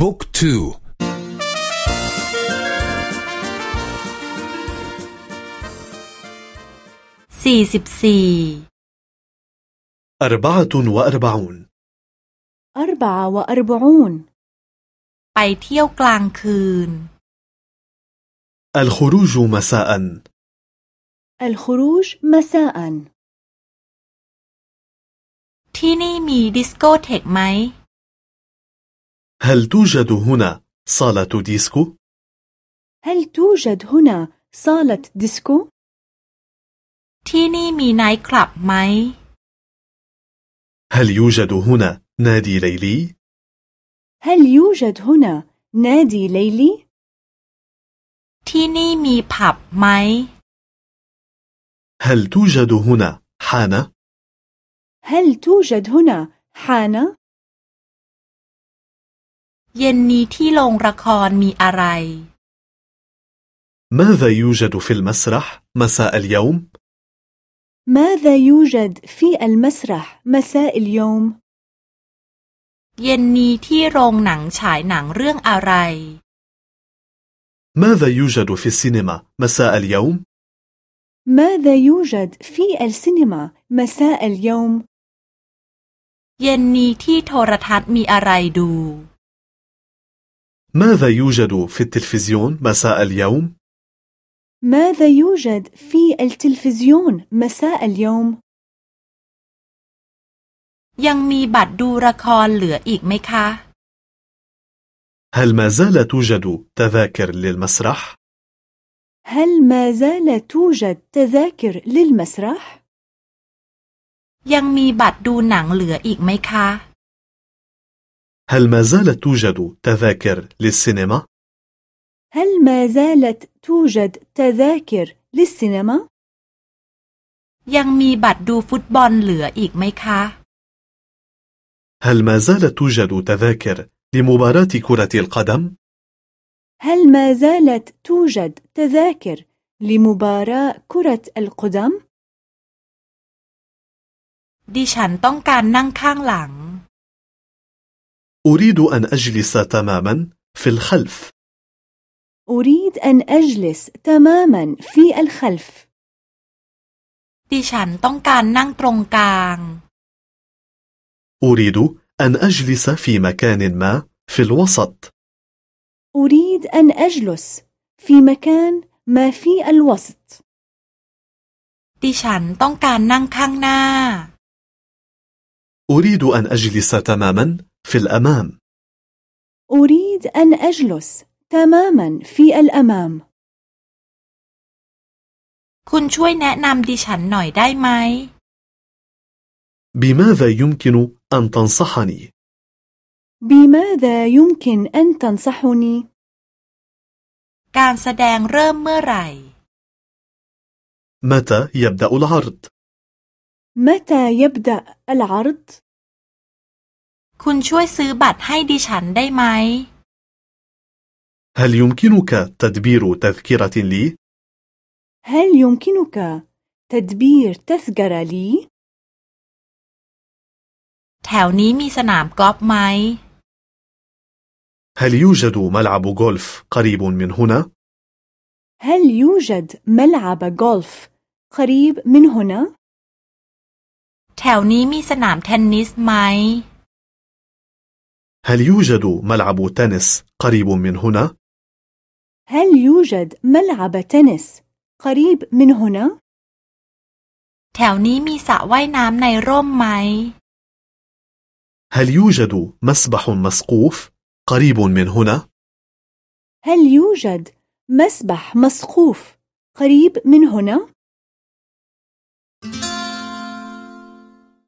บุ๊กทูสี่สิบสี่ أربعة وأربعون أربعة وأربعون ไปเที่ยวกลางคืน الخروج مساء الخروج مساء ที่นี่มีดิสโกเทกไหม هل توجد هنا صالة ديسكو؟ هل توجد هنا صالة ديسكو؟ ที่นี่มีไนท์คลับไหม هل يوجد هنا نادي ليلي؟ هل يوجد هنا نادي ليلي؟ ที่นี่มีผับไหม هل توجد هنا حانة؟ هل توجد هنا حانة؟ เย็นนี้ที่โรงละครมีอะไร ماذا يوجد في المسرح مساء اليوم؟ ماذا يوجد في المسرح مساء اليوم؟ เย็นนี้ที่โรงหนังฉายหนังเรื่องอะไร ماذا يوجد في السينما مساء اليوم؟ ماذا يوجد في السينما مساء اليوم؟ เย็นนี้ที่โทรทัศน์มีอะไรดู ماذا يوجد في التلفزيون مساء اليوم؟ ماذا يوجد في التلفزيون مساء اليوم؟ ยังมีบัตรดูละครเหลืออีกไหมคะ هل ما زال توجد تذاكر للمسرح؟ هل ما زال توجد تذاكر للمسرح؟ ยังมีบัตรดูหนังเหลืออีกไหมคะ هل ما زالت توجد تذاكر للسينما؟ هل ما زالت توجد تذاكر للسينما؟ ยังมีบัตรดูฟุตบอลเหลืออีกไหมคะ هل ما زالت توجد تذاكر لمباراة كرة القدم؟ هل ما زالت توجد تذاكر لمباراة كرة القدم؟ ดิฉันต้องการนั่งข้างหลัง أريد أن أجلس تماما في الخلف أريد أن أجلس تماما في الخلف ดิฉันต้องการนั่งตรงกลาง أريد أن أجلس في مكان ما في الوسط أريد أن أجلس في مكان ما في الوسط ดิฉันต้องการนั่งข้างหน้า أريد أن أجلس تماما في الأمام أريد أن أجلس تماما في الأمام คุณช่วยแนะนำดิฉันหน่อยได้ไหม بماذا يمكن أن تنصحني؟ بماذا يمكن أن تنصحني؟ การแสดงเริ่มเมื่อไหร่ متى يبدأ العرض؟ متى يبدأ العرض؟ คุณช่วยซื้อบัตรให้ดิฉันได้ไหม هل يمكنك تدبير تذكرة لي؟ هل يمكنك تدبير تذكرة لي؟ แถวนี้มีสนามกอล์ฟไหม هل يوجد ملعب غولف قريب من هنا؟ هل يوجد ملعب غولف قريب من هنا؟ แถวนี้มีสนามเทนนิสไหม هل يوجد ملعب تنس قريب من هنا؟ هل يوجد ملعب تنس قريب من هنا؟ แถวนี้มีสระว่ายน้ำในร่มไหม هل يوجد مسبح مسقوف قريب من هنا؟ هل يوجد مسبح مسقوف قريب من هنا؟